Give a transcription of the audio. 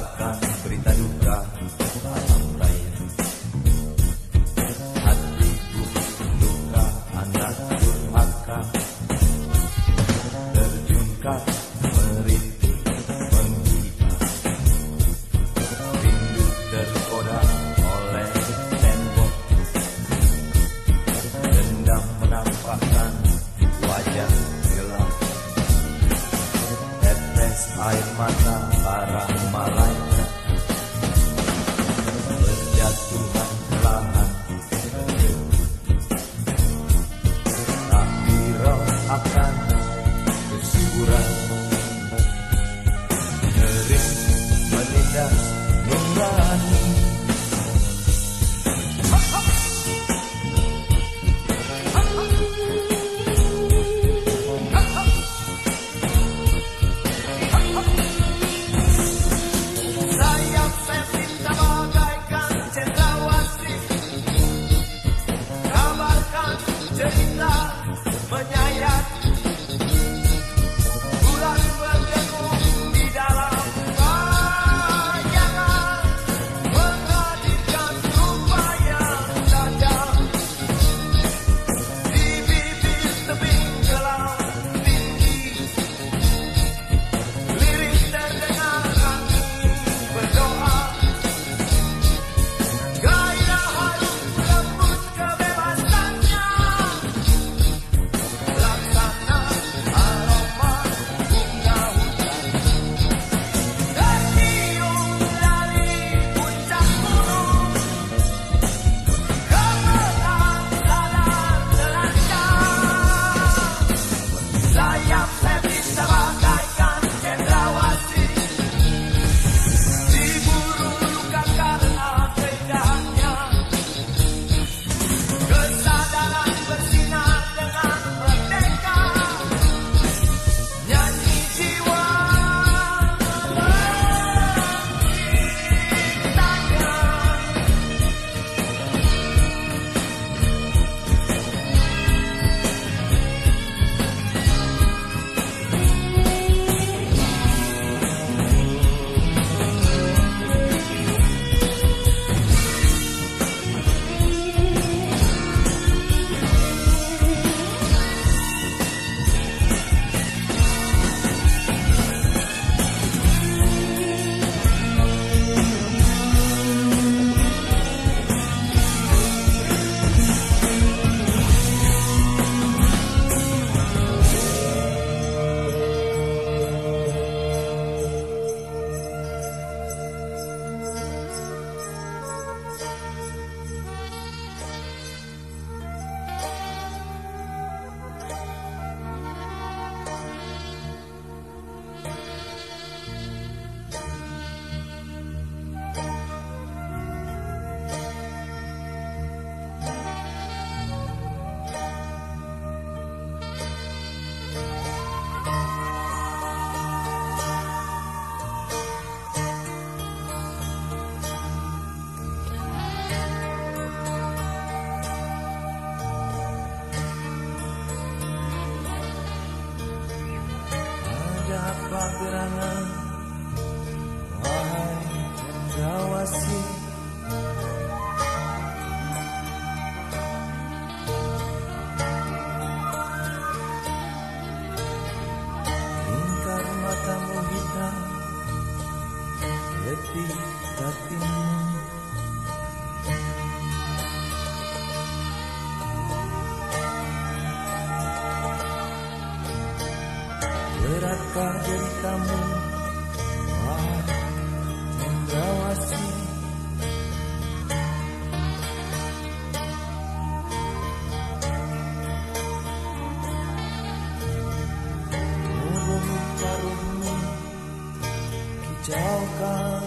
Tarkan. arah malaikat gerangan Wahai cendrawasih ingatkah ceritamu Wah, cendrawasih Karunmu Kijaukan